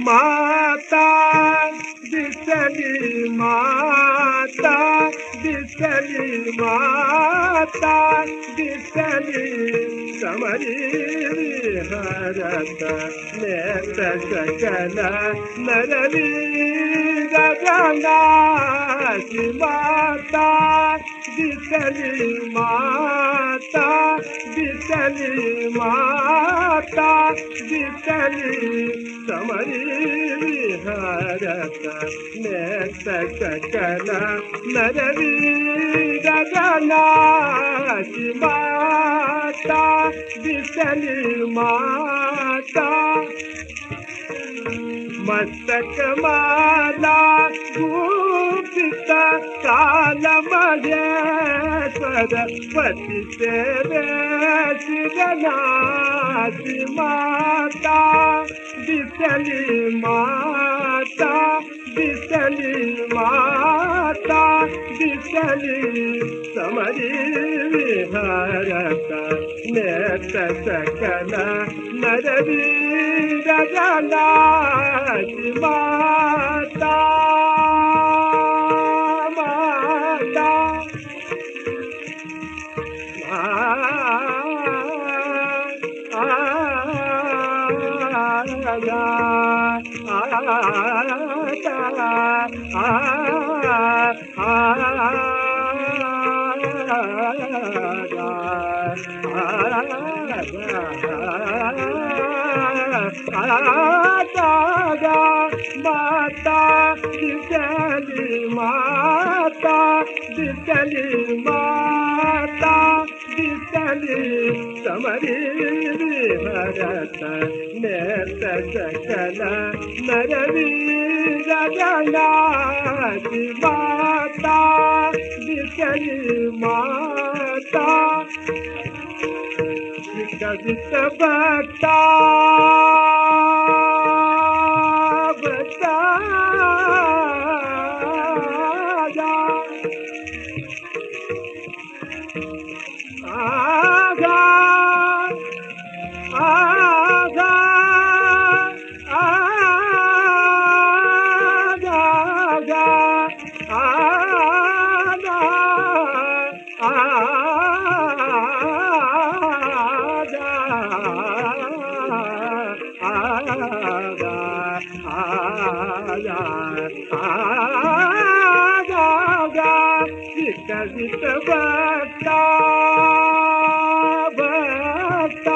माता दिसली माता दिसली माता दिसली समरी सकल नरवी गगनाची माता दिसली माता दिसली माता सकल नरवी गगनाची माता दिसली माता। मस्तक माला गुप्त काल सरस्वती तेरे शिरनाची माता दिसली माता दिसली माता दिसली समरी विहरत नेत सकल नरवी गगनाची माता माता दिसली माता दिसली माता नेत सकल नरवी गगनाची माता दिसली माता बघता కసిత భక్త భక్త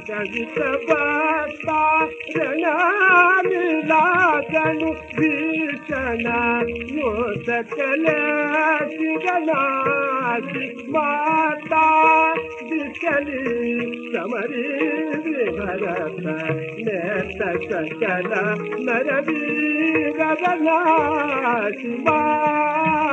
కవిత భక్త రణాను భీషణ మోసకల శిగనా सकल शिगनाची माता दिसली समरी विभरत नेत सकल नरवी गगनाची माता